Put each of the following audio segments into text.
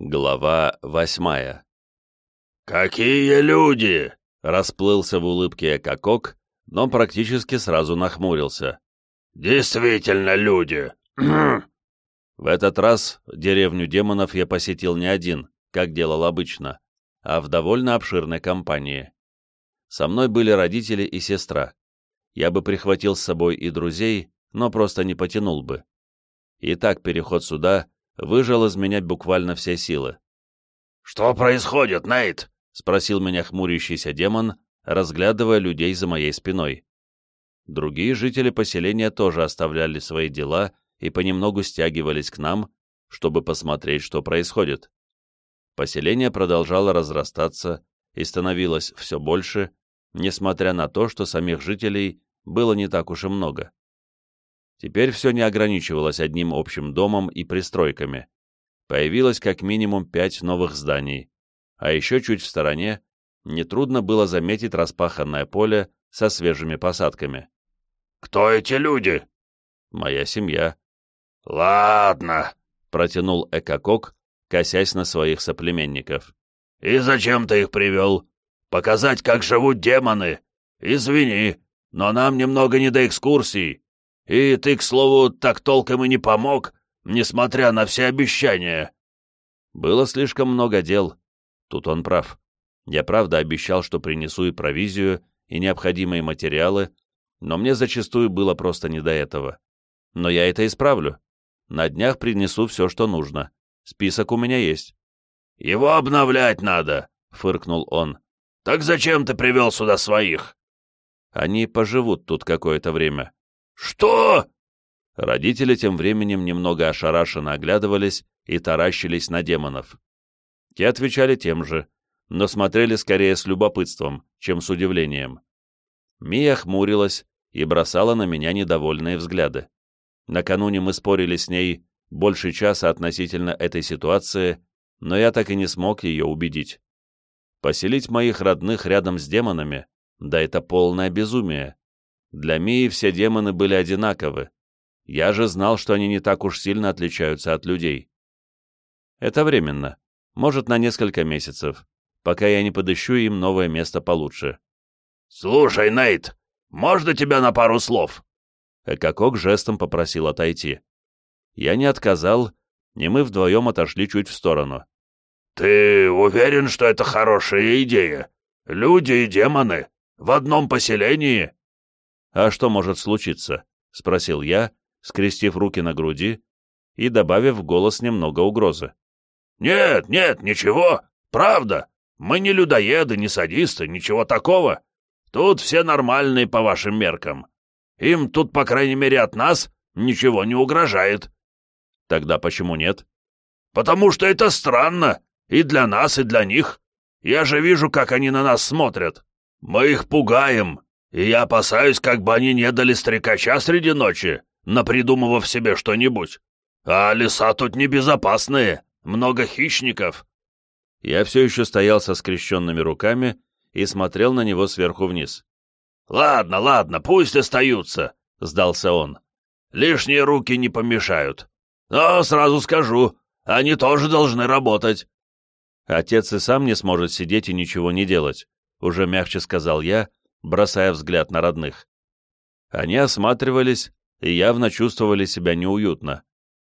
Глава восьмая «Какие люди!» — расплылся в улыбке Экокок, но практически сразу нахмурился. «Действительно люди! В этот раз деревню демонов я посетил не один, как делал обычно, а в довольно обширной компании. Со мной были родители и сестра. Я бы прихватил с собой и друзей, но просто не потянул бы. И так переход сюда выжал из меня буквально все силы. «Что происходит, Нейт?» — спросил меня хмурящийся демон, разглядывая людей за моей спиной. Другие жители поселения тоже оставляли свои дела и понемногу стягивались к нам, чтобы посмотреть, что происходит. Поселение продолжало разрастаться и становилось все больше, несмотря на то, что самих жителей было не так уж и много. Теперь все не ограничивалось одним общим домом и пристройками. Появилось как минимум пять новых зданий, а еще чуть в стороне нетрудно было заметить распаханное поле со свежими посадками. «Кто эти люди?» «Моя семья». «Ладно», — протянул Экокок, косясь на своих соплеменников. «И зачем ты их привел? Показать, как живут демоны? Извини, но нам немного не до экскурсий. И ты, к слову, так толком и не помог, несмотря на все обещания». Было слишком много дел. Тут он прав. Я правда обещал, что принесу и провизию, и необходимые материалы, но мне зачастую было просто не до этого. Но я это исправлю. На днях принесу все, что нужно. Список у меня есть. «Его обновлять надо», — фыркнул он. «Так зачем ты привел сюда своих?» «Они поживут тут какое-то время». «Что?» Родители тем временем немного ошарашенно оглядывались и таращились на демонов. Те отвечали тем же, но смотрели скорее с любопытством, чем с удивлением. Мия хмурилась и бросала на меня недовольные взгляды. Накануне мы спорили с ней больше часа относительно этой ситуации, но я так и не смог ее убедить. Поселить моих родных рядом с демонами, да это полное безумие. Для Мии все демоны были одинаковы. Я же знал, что они не так уж сильно отличаются от людей. Это временно, может, на несколько месяцев, пока я не подыщу им новое место получше. «Слушай, Нейт, можно тебя на пару слов?» Экокок жестом попросил отойти. Я не отказал, и мы вдвоем отошли чуть в сторону. «Ты уверен, что это хорошая идея? Люди и демоны в одном поселении?» «А что может случиться?» — спросил я, скрестив руки на груди и добавив в голос немного угрозы. «Нет, нет, ничего, правда. Мы не людоеды, не садисты, ничего такого. Тут все нормальные по вашим меркам. Им тут, по крайней мере, от нас ничего не угрожает». «Тогда почему нет?» «Потому что это странно. И для нас, и для них. Я же вижу, как они на нас смотрят. Мы их пугаем, и я опасаюсь, как бы они не дали стрекача среди ночи, напридумывав себе что-нибудь. А леса тут небезопасные, много хищников». Я все еще стоял со скрещенными руками и смотрел на него сверху вниз. «Ладно, ладно, пусть остаются», — сдался он. «Лишние руки не помешают. Но сразу скажу, они тоже должны работать». «Отец и сам не сможет сидеть и ничего не делать», — уже мягче сказал я, бросая взгляд на родных. Они осматривались и явно чувствовали себя неуютно,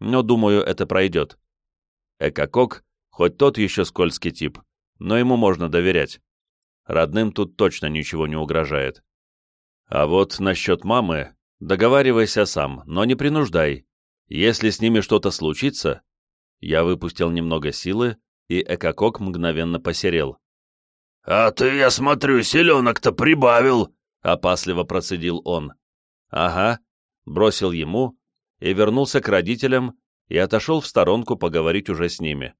но, думаю, это пройдет. Экокок, хоть тот еще скользкий тип, но ему можно доверять. Родным тут точно ничего не угрожает. А вот насчет мамы договаривайся сам, но не принуждай. Если с ними что-то случится... Я выпустил немного силы, и Экокок мгновенно посерел. «А ты, я смотрю, селенок-то прибавил!» — опасливо процедил он. «Ага», — бросил ему и вернулся к родителям и отошел в сторонку поговорить уже с ними.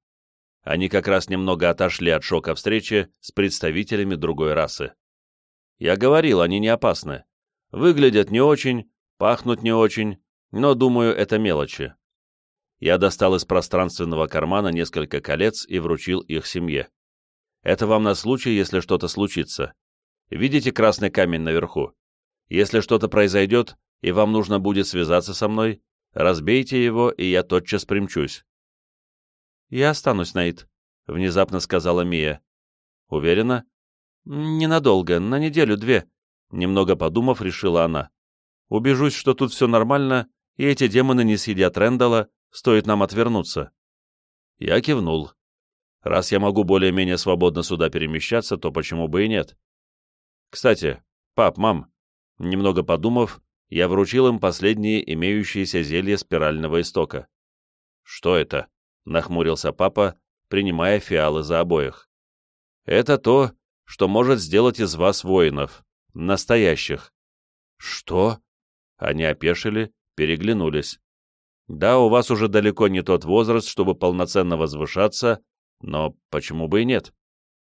Они как раз немного отошли от шока встречи с представителями другой расы. Я говорил, они не опасны. Выглядят не очень, пахнут не очень, но, думаю, это мелочи. Я достал из пространственного кармана несколько колец и вручил их семье. Это вам на случай, если что-то случится. Видите красный камень наверху? Если что-то произойдет, и вам нужно будет связаться со мной, разбейте его, и я тотчас примчусь. «Я останусь, Наид», — внезапно сказала Мия. «Уверена?» «Ненадолго, на неделю-две», — немного подумав, решила она. «Убежусь, что тут все нормально, и эти демоны не съедят Рэндала, стоит нам отвернуться». Я кивнул. Раз я могу более-менее свободно сюда перемещаться, то почему бы и нет? Кстати, пап, мам, немного подумав, я вручил им последние имеющиеся зелья спирального истока. «Что это?» — нахмурился папа, принимая фиалы за обоих. «Это то, что может сделать из вас воинов. Настоящих». «Что?» Они опешили, переглянулись. «Да, у вас уже далеко не тот возраст, чтобы полноценно возвышаться, но почему бы и нет?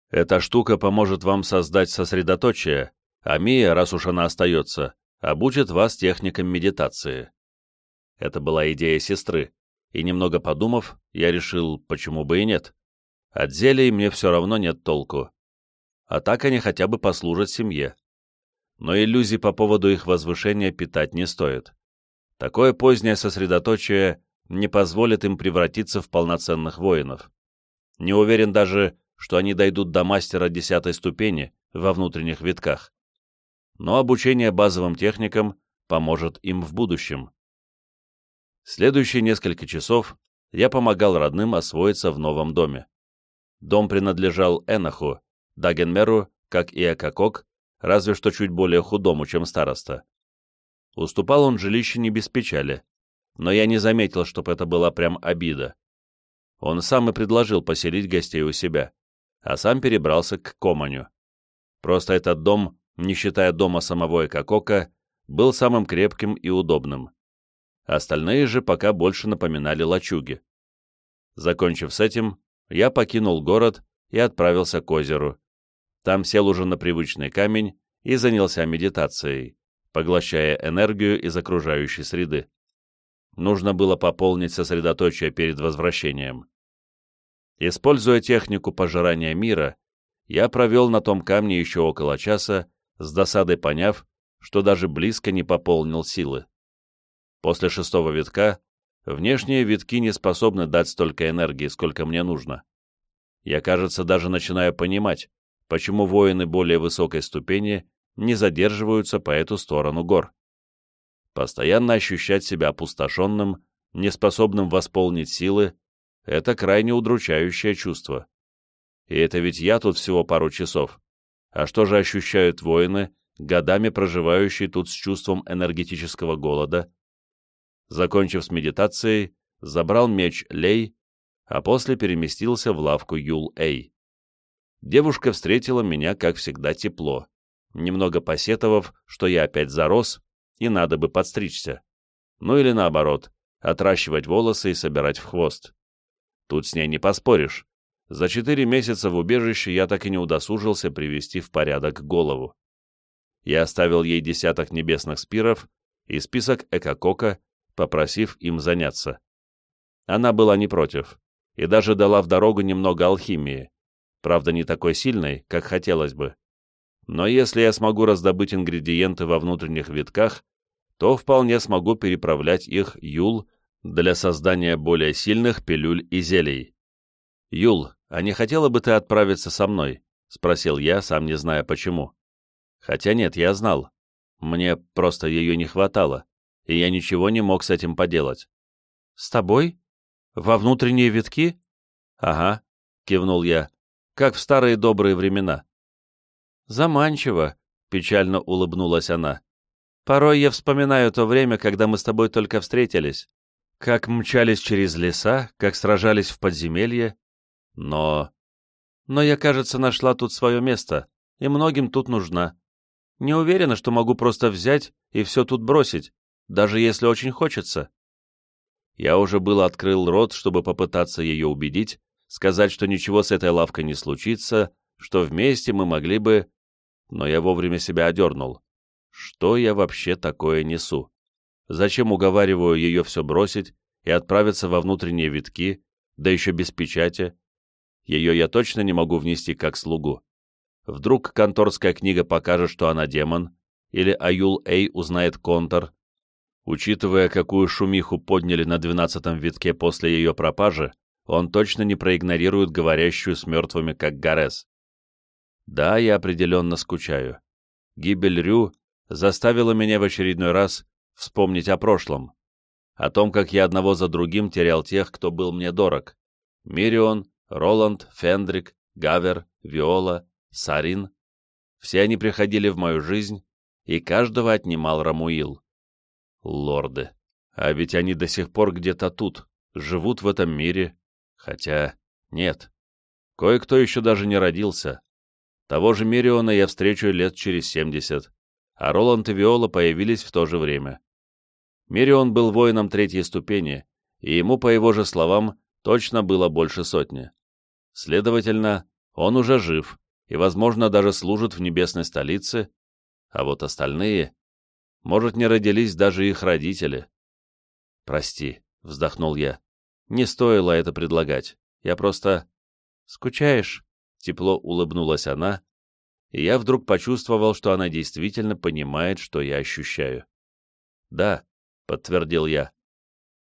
Эта штука поможет вам создать сосредоточие, а Мия, раз уж она остается, обучит вас техникам медитации». Это была идея сестры, и немного подумав, я решил, почему бы и нет. От зелий мне все равно нет толку. А так они хотя бы послужат семье. Но иллюзий по поводу их возвышения питать не стоит. Такое позднее сосредоточие не позволит им превратиться в полноценных воинов. Не уверен даже, что они дойдут до мастера десятой ступени во внутренних витках. Но обучение базовым техникам поможет им в будущем. Следующие несколько часов я помогал родным освоиться в новом доме. Дом принадлежал Энаху, Дагенмеру, как и Экакок, разве что чуть более худому, чем староста. Уступал он жилище не без печали, но я не заметил, чтоб это была прям обида. Он сам и предложил поселить гостей у себя, а сам перебрался к Команю. Просто этот дом, не считая дома самого Экакока, был самым крепким и удобным. Остальные же пока больше напоминали лачуги. Закончив с этим, я покинул город и отправился к озеру. Там сел уже на привычный камень и занялся медитацией, поглощая энергию из окружающей среды. Нужно было пополнить сосредоточие перед возвращением. Используя технику пожирания мира, я провел на том камне еще около часа, с досадой поняв, что даже близко не пополнил силы. После шестого витка внешние витки не способны дать столько энергии, сколько мне нужно. Я, кажется, даже начинаю понимать, почему воины более высокой ступени не задерживаются по эту сторону гор. Постоянно ощущать себя опустошенным, неспособным восполнить силы, это крайне удручающее чувство. И это ведь я тут всего пару часов. А что же ощущают воины, годами проживающие тут с чувством энергетического голода, Закончив с медитацией, забрал меч Лей, а после переместился в лавку Юл-Эй. Девушка встретила меня, как всегда, тепло, немного посетовав, что я опять зарос, и надо бы подстричься. Ну или наоборот, отращивать волосы и собирать в хвост. Тут с ней не поспоришь. За четыре месяца в убежище я так и не удосужился привести в порядок голову. Я оставил ей десяток небесных спиров и список экокока, попросив им заняться. Она была не против, и даже дала в дорогу немного алхимии, правда не такой сильной, как хотелось бы. Но если я смогу раздобыть ингредиенты во внутренних витках, то вполне смогу переправлять их Юл для создания более сильных пилюль и зелий. «Юл, а не хотела бы ты отправиться со мной?» — спросил я, сам не зная почему. Хотя нет, я знал. Мне просто ее не хватало и я ничего не мог с этим поделать. «С тобой? Во внутренние витки?» «Ага», — кивнул я, — «как в старые добрые времена». «Заманчиво», — печально улыбнулась она. «Порой я вспоминаю то время, когда мы с тобой только встретились, как мчались через леса, как сражались в подземелье. Но... Но я, кажется, нашла тут свое место, и многим тут нужна. Не уверена, что могу просто взять и все тут бросить даже если очень хочется. Я уже было открыл рот, чтобы попытаться ее убедить, сказать, что ничего с этой лавкой не случится, что вместе мы могли бы... Но я вовремя себя одернул. Что я вообще такое несу? Зачем уговариваю ее все бросить и отправиться во внутренние витки, да еще без печати? Ее я точно не могу внести как слугу. Вдруг конторская книга покажет, что она демон, или Аюл Эй узнает контор, Учитывая, какую шумиху подняли на двенадцатом витке после ее пропажи, он точно не проигнорирует говорящую с мертвыми, как Гарес. Да, я определенно скучаю. Гибель Рю заставила меня в очередной раз вспомнить о прошлом, о том, как я одного за другим терял тех, кто был мне дорог. Мирион, Роланд, Фендрик, Гавер, Виола, Сарин. Все они приходили в мою жизнь, и каждого отнимал Рамуил. Лорды. А ведь они до сих пор где-то тут, живут в этом мире. Хотя нет. Кое-кто еще даже не родился. Того же Мириона я встречу лет через семьдесят, а Роланд и Виола появились в то же время. Мирион был воином третьей ступени, и ему, по его же словам, точно было больше сотни. Следовательно, он уже жив и, возможно, даже служит в небесной столице, а вот остальные, может, не родились даже их родители. «Прости», — вздохнул я, — «не стоило это предлагать. Я просто...» «Скучаешь?» — тепло улыбнулась она, и я вдруг почувствовал, что она действительно понимает, что я ощущаю. «Да», — подтвердил я,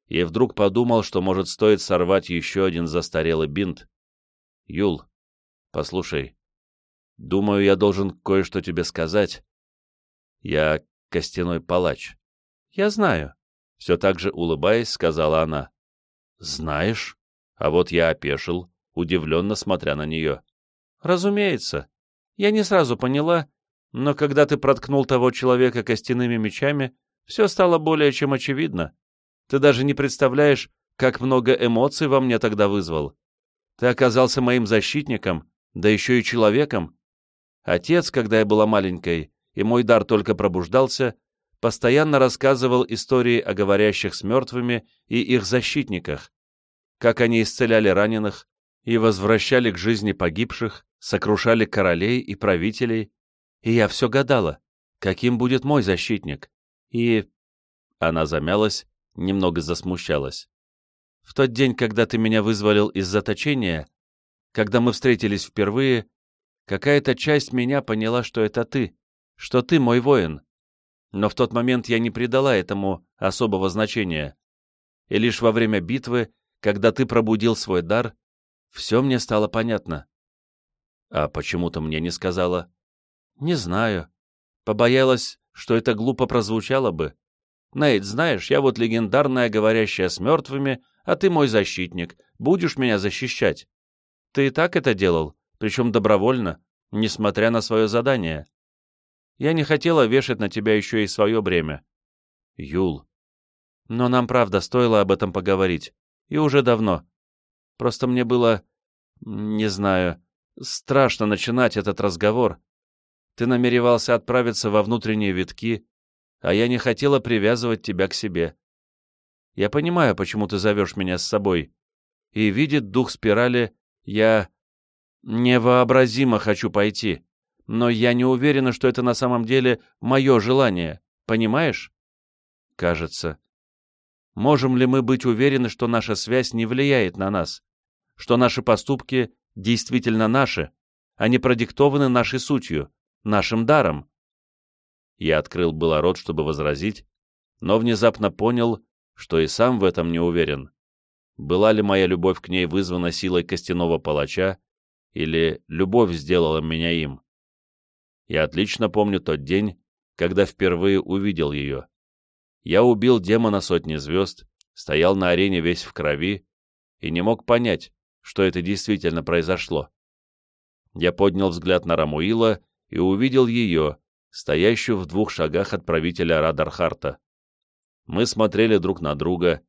и вдруг подумал, что, может, стоит сорвать еще один застарелый бинт. «Юл, послушай, думаю, я должен кое-что тебе сказать. Я костяной палач. Я знаю, все так же улыбаясь, сказала она. Знаешь? А вот я опешил, удивленно смотря на нее. Разумеется. Я не сразу поняла, но когда ты проткнул того человека костяными мечами, все стало более чем очевидно. Ты даже не представляешь, как много эмоций во мне тогда вызвал. Ты оказался моим защитником, да еще и человеком. Отец, когда я была маленькой, и мой дар только пробуждался, постоянно рассказывал истории о говорящих с мертвыми и их защитниках, как они исцеляли раненых и возвращали к жизни погибших, сокрушали королей и правителей, и я все гадала, каким будет мой защитник. И... Она замялась, немного засмущалась. В тот день, когда ты меня вызволил из заточения, когда мы встретились впервые, какая-то часть меня поняла, что это ты, что ты мой воин. Но в тот момент я не придала этому особого значения. И лишь во время битвы, когда ты пробудил свой дар, все мне стало понятно. А почему ты мне не сказала? Не знаю. Побоялась, что это глупо прозвучало бы. Нейт, знаешь, я вот легендарная, говорящая с мертвыми, а ты мой защитник, будешь меня защищать. Ты и так это делал, причем добровольно, несмотря на свое задание. Я не хотела вешать на тебя еще и свое бремя. Юл. Но нам, правда, стоило об этом поговорить. И уже давно. Просто мне было... не знаю... страшно начинать этот разговор. Ты намеревался отправиться во внутренние витки, а я не хотела привязывать тебя к себе. Я понимаю, почему ты зовешь меня с собой. И видит дух спирали, я невообразимо хочу пойти, но я не уверена, что это на самом деле мое желание, понимаешь? Кажется. Можем ли мы быть уверены, что наша связь не влияет на нас, что наши поступки действительно наши, а не продиктованы нашей сутью, нашим даром? Я открыл было рот, чтобы возразить, но внезапно понял, что и сам в этом не уверен. Была ли моя любовь к ней вызвана силой костяного палача, или любовь сделала меня им? Я отлично помню тот день, когда впервые увидел ее. Я убил демона сотни звезд, стоял на арене весь в крови и не мог понять, что это действительно произошло. Я поднял взгляд на Рамуила и увидел ее, стоящую в двух шагах от правителя Радархарта. Мы смотрели друг на друга,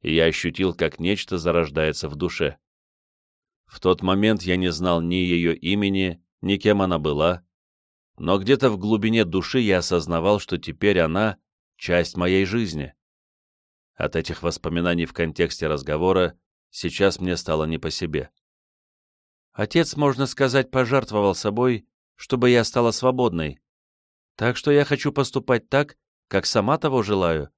и я ощутил, как нечто зарождается в душе. В тот момент я не знал ни ее имени, ни кем она была, но где-то в глубине души я осознавал, что теперь она — часть моей жизни. От этих воспоминаний в контексте разговора сейчас мне стало не по себе. Отец, можно сказать, пожертвовал собой, чтобы я стала свободной, так что я хочу поступать так, как сама того желаю,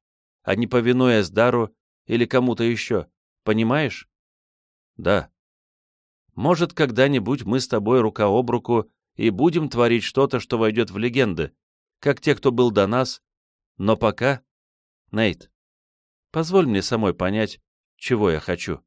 а не повинуясь дару или кому-то еще. Понимаешь? Да. Может, когда-нибудь мы с тобой рука об руку и будем творить что-то, что войдет в легенды, как те, кто был до нас. Но пока... Нейт, позволь мне самой понять, чего я хочу.